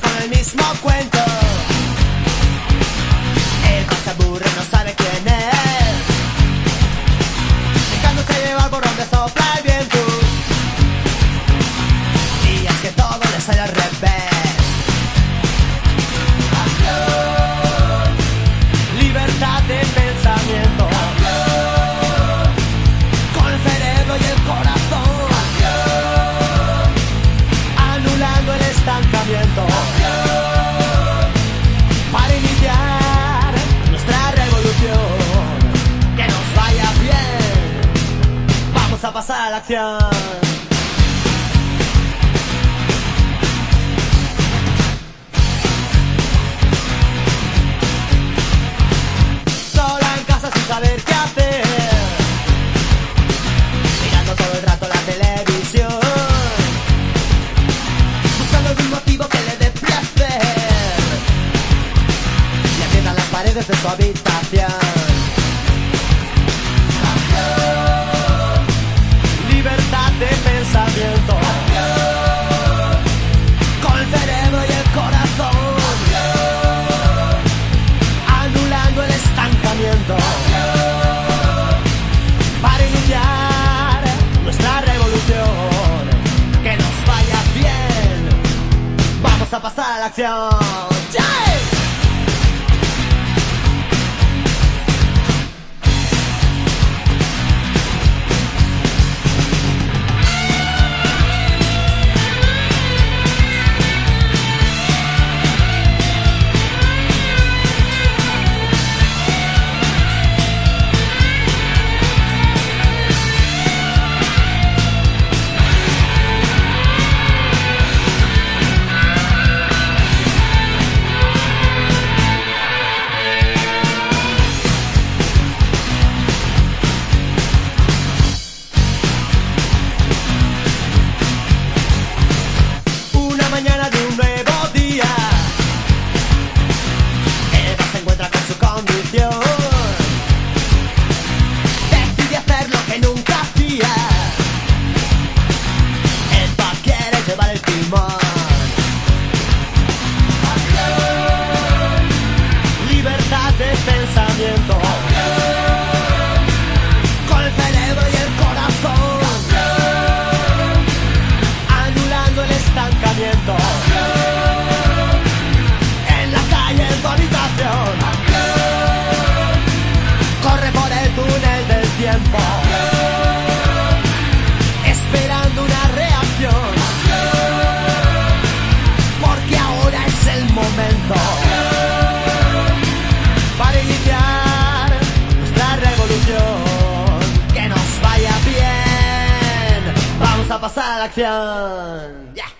con el mismo cuento. El más aburre, no sabe quién es. Dejándose llevar por donde sopla el viento. Y es que todo le sale al revés. Sola en casa sin saber qué hacer. Mirando todo el rato la televisión. Buscando algún motivo que le dé placer. Y aprietan las paredes de su habitación. Pasar a la acción. ¡Yeah! Pensamiento. Pasar acción. ¡Ya!